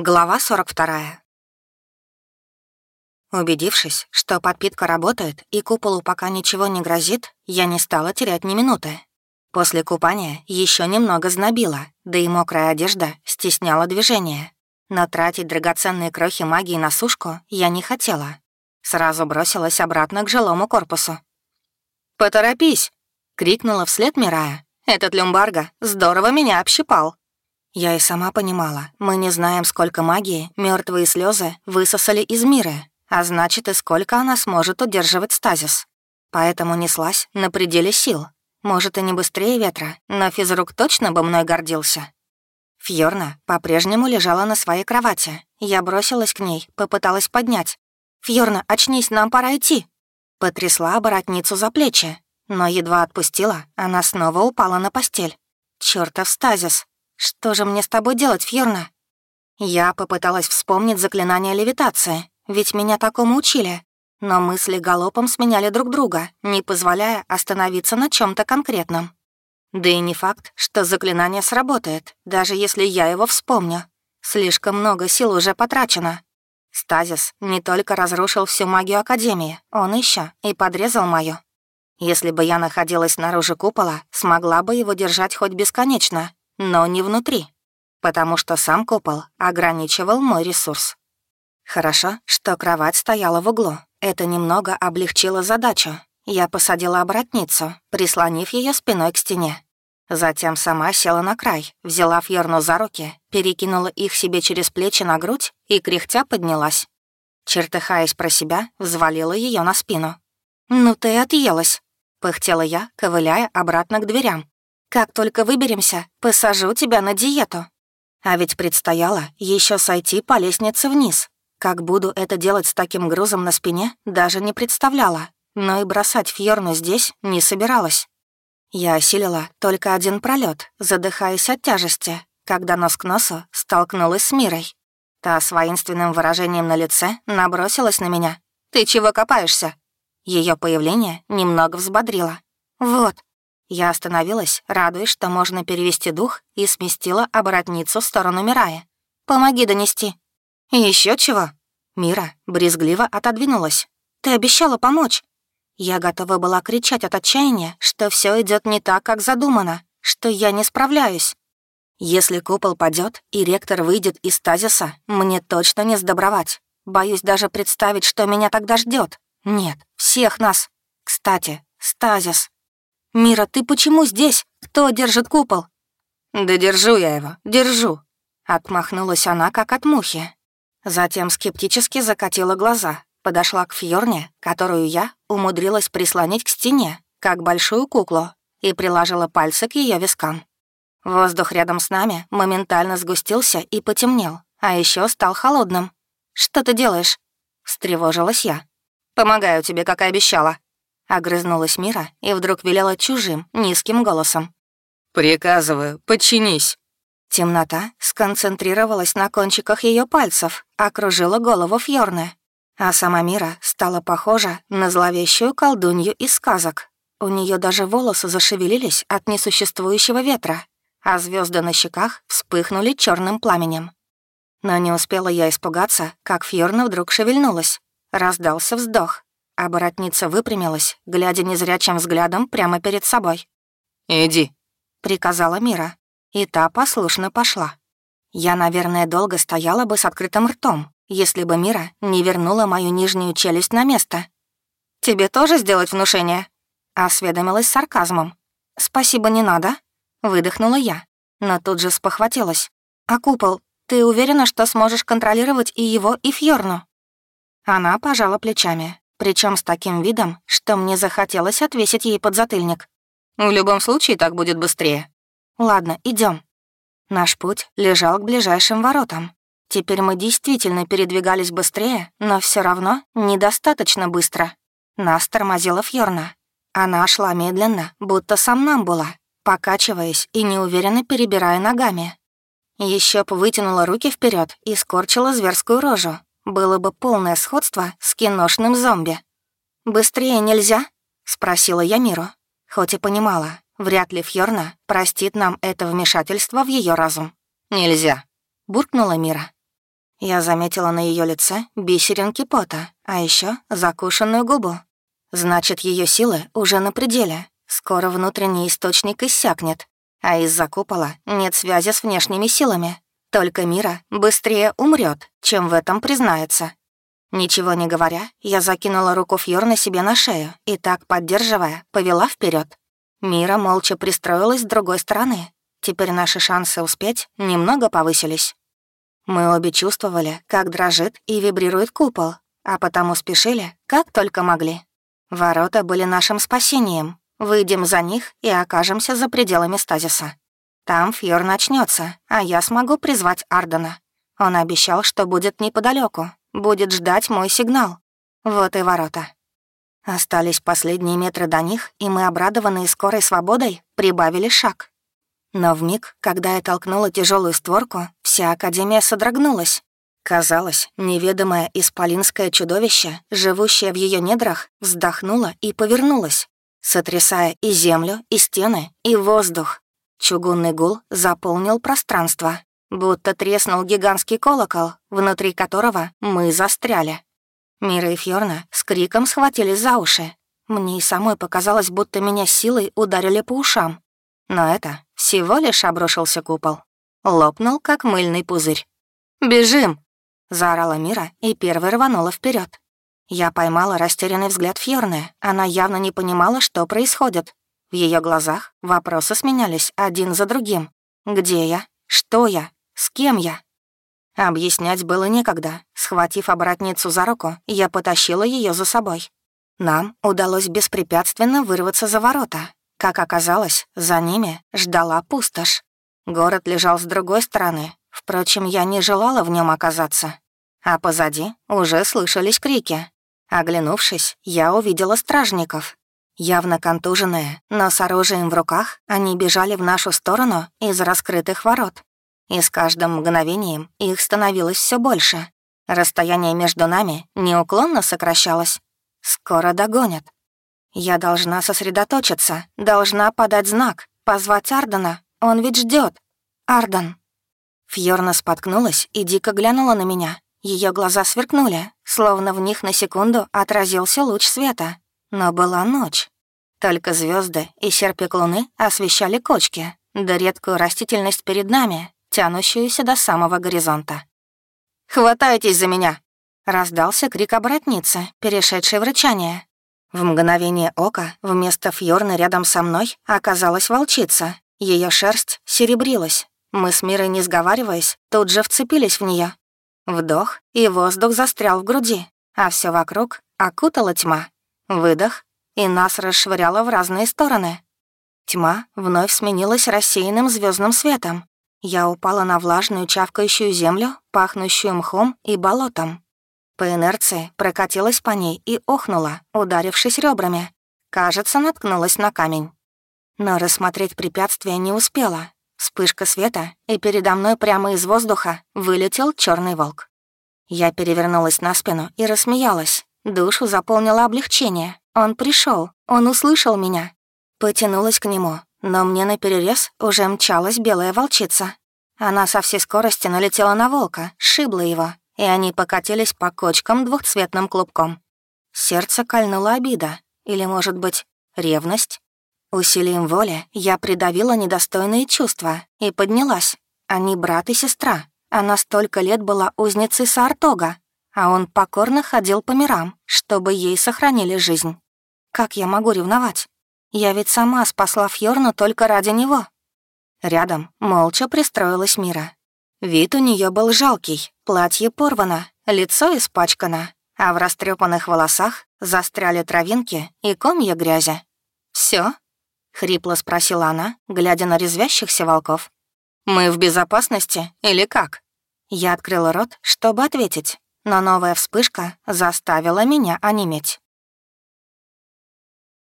Глава 42. Убедившись, что подпитка работает и куполу пока ничего не грозит, я не стала терять ни минуты. После купания еще немного знобило, да и мокрая одежда стесняла движение. Но тратить драгоценные крохи магии на сушку я не хотела. Сразу бросилась обратно к жилому корпусу. «Поторопись!» — крикнула вслед Мирая. «Этот люмбарго здорово меня общипал!» Я и сама понимала, мы не знаем, сколько магии мертвые слезы высосали из мира, а значит, и сколько она сможет удерживать стазис. Поэтому неслась на пределе сил. Может, и не быстрее ветра, но физрук точно бы мной гордился. Фьорна по-прежнему лежала на своей кровати. Я бросилась к ней, попыталась поднять. «Фьорна, очнись, нам пора идти!» Потрясла оборотницу за плечи, но едва отпустила, она снова упала на постель. Чёртов стазис, «Что же мне с тобой делать, Фьорна?» Я попыталась вспомнить заклинание левитации, ведь меня такому учили. Но мысли галопом сменяли друг друга, не позволяя остановиться на чем то конкретном. Да и не факт, что заклинание сработает, даже если я его вспомню. Слишком много сил уже потрачено. Стазис не только разрушил всю магию Академии, он еще и подрезал мою. Если бы я находилась снаружи купола, смогла бы его держать хоть бесконечно, но не внутри, потому что сам купол ограничивал мой ресурс. Хорошо, что кровать стояла в углу. Это немного облегчило задачу. Я посадила обратницу, прислонив ее спиной к стене. Затем сама села на край, взяла Фьорну за руки, перекинула их себе через плечи на грудь и кряхтя поднялась. Чертыхаясь про себя, взвалила ее на спину. «Ну ты отъелась», — пыхтела я, ковыляя обратно к дверям, как только выберемся, посажу тебя на диету. А ведь предстояло еще сойти по лестнице вниз. Как буду это делать с таким грузом на спине, даже не представляла. Но и бросать Фьорну здесь не собиралась. Я осилила только один пролет, задыхаясь от тяжести, когда нос к носу столкнулась с Мирой. Та с воинственным выражением на лице набросилась на меня. «Ты чего копаешься?» Ее появление немного взбодрило. «Вот, я остановилась, радуясь, что можно перевести дух, и сместила оборотницу в сторону Мирая. «Помоги донести». Еще чего?» Мира брезгливо отодвинулась. «Ты обещала помочь». Я готова была кричать от отчаяния, что все идет не так, как задумано, что я не справляюсь. Если купол падет и ректор выйдет из стазиса, мне точно не сдобровать. Боюсь даже представить, что меня тогда ждет. Нет, всех нас. Кстати, стазис. «Мира, ты почему здесь? Кто держит купол?» «Да держу я его, держу», — отмахнулась она, как от мухи. Затем скептически закатила глаза, подошла к Фьорне, которую я умудрилась прислонить к стене, как большую куклу, и приложила пальцы к ее вискам. Воздух рядом с нами моментально сгустился и потемнел, а еще стал холодным. «Что ты делаешь?» — встревожилась я. «Помогаю тебе, как и обещала», Огрызнулась Мира и вдруг велела чужим, низким голосом. «Приказываю, подчинись». Темнота сконцентрировалась на кончиках ее пальцев, окружила голову Фьорны. А сама Мира стала похожа на зловещую колдунью из сказок. У нее даже волосы зашевелились от несуществующего ветра, а звезды на щеках вспыхнули черным пламенем. Но не успела я испугаться, как Фьорна вдруг шевельнулась. Раздался вздох, Оборотница выпрямилась, глядя незрячим взглядом прямо перед собой. «Иди», — приказала Мира, и та послушно пошла. Я, наверное, долго стояла бы с открытым ртом, если бы Мира не вернула мою нижнюю челюсть на место. «Тебе тоже сделать внушение?» — осведомилась сарказмом. «Спасибо, не надо», — выдохнула я, но тут же спохватилась. «А купол, ты уверена, что сможешь контролировать и его, и Фьорну?» Она пожала плечами, причем с таким видом, что мне захотелось отвесить ей подзатыльник. В любом случае так будет быстрее. Ладно, идем. Наш путь лежал к ближайшим воротам. Теперь мы действительно передвигались быстрее, но все равно недостаточно быстро. Нас тормозила Фьорна. Она шла медленно, будто сам нам была, покачиваясь и неуверенно перебирая ногами. Еще вытянула руки вперед и скорчила зверскую рожу, было бы полное сходство с киношным зомби. «Быстрее нельзя?» — спросила я Миру, хоть и понимала, вряд ли Фьорна простит нам это вмешательство в ее разум. «Нельзя», — буркнула Мира. Я заметила на ее лице бисеринки пота, а еще закушенную губу. Значит, ее силы уже на пределе. Скоро внутренний источник иссякнет, а из-за купола нет связи с внешними силами. Только Мира быстрее умрет, чем в этом признается. Ничего не говоря, я закинула руку Фьорна себе на шею и так, поддерживая, повела вперед. Мира молча пристроилась с другой стороны. Теперь наши шансы успеть немного повысились. Мы обе чувствовали, как дрожит и вибрирует купол, а потому спешили, как только могли. Ворота были нашим спасением. Выйдем за них и окажемся за пределами стазиса. Там Фьор начнется, а я смогу призвать Ардена. Он обещал, что будет неподалеку, будет ждать мой сигнал. Вот и ворота. Остались последние метры до них, и мы, обрадованные скорой свободой, прибавили шаг. Но в миг, когда я толкнула тяжелую створку, вся Академия содрогнулась. Казалось, неведомое исполинское чудовище, живущее в ее недрах, вздохнуло и повернулось, сотрясая и землю, и стены, и воздух. Чугунный гул заполнил пространство, будто треснул гигантский колокол, внутри которого мы застряли. Мира и Фьорна с криком схватились за уши. Мне и самой показалось, будто меня силой ударили по ушам. Но это всего лишь обрушился купол. Лопнул, как мыльный пузырь. «Бежим!» — заорала Мира и первой рванула вперед. Я поймала растерянный взгляд Фьорны. Она явно не понимала, что происходит. В ее глазах вопросы сменялись один за другим. «Где я? Что я? С кем я?» Объяснять было некогда. Схватив обратницу за руку, я потащила ее за собой. Нам удалось беспрепятственно вырваться за ворота. Как оказалось, за ними ждала пустошь. Город лежал с другой стороны, впрочем, я не желала в нем оказаться. А позади уже слышались крики. Оглянувшись, я увидела стражников. Явно контуженные, но с оружием в руках, они бежали в нашу сторону из раскрытых ворот. И с каждым мгновением их становилось все больше. Расстояние между нами неуклонно сокращалось. Скоро догонят. Я должна сосредоточиться, должна подать знак, позвать Ардена, он ведь ждет. Арден. Фьорна споткнулась и дико глянула на меня. Ее глаза сверкнули, словно в них на секунду отразился луч света. Но была ночь. Только звезды и серпик луны освещали кочки, да редкую растительность перед нами, тянущуюся до самого горизонта. «Хватайтесь за меня!» — раздался крик обратницы, перешедший в рычание. В мгновение ока вместо Фьорны рядом со мной оказалась волчица. Ее шерсть серебрилась. Мы с Мирой, не сговариваясь, тут же вцепились в нее, Вдох, и воздух застрял в груди, а все вокруг окутала тьма. Выдох, и нас расшвыряло в разные стороны. Тьма вновь сменилась рассеянным звездным светом. Я упала на влажную чавкающую землю, пахнущую мхом и болотом. По инерции прокатилась по ней и охнула, ударившись ребрами. Кажется, наткнулась на камень. Но рассмотреть препятствие не успела. Вспышка света, и передо мной прямо из воздуха вылетел черный волк. Я перевернулась на спину и рассмеялась. Душу заполнило облегчение. Он пришел, он услышал меня. Потянулась к нему, но мне наперерез уже мчалась белая волчица. Она со всей скорости налетела на волка, шибла его, и они покатились по кочкам двухцветным клубком. Сердце кольнула обида, или, может быть, ревность? Усилием воли я придавила недостойные чувства и поднялась. Они брат и сестра. Она столько лет была узницей Сартога, а он покорно ходил по мирам, чтобы ей сохранили жизнь. Как я могу ревновать? Я ведь сама спасла Фьорну только ради него. Рядом молча пристроилась Мира. Вид у нее был жалкий, платье порвано, лицо испачкано, а в растрепанных волосах застряли травинки и комья грязи. Все, хрипло спросила она, глядя на резвящихся волков. «Мы в безопасности или как?» Я открыла рот, чтобы ответить, но новая вспышка заставила меня онеметь.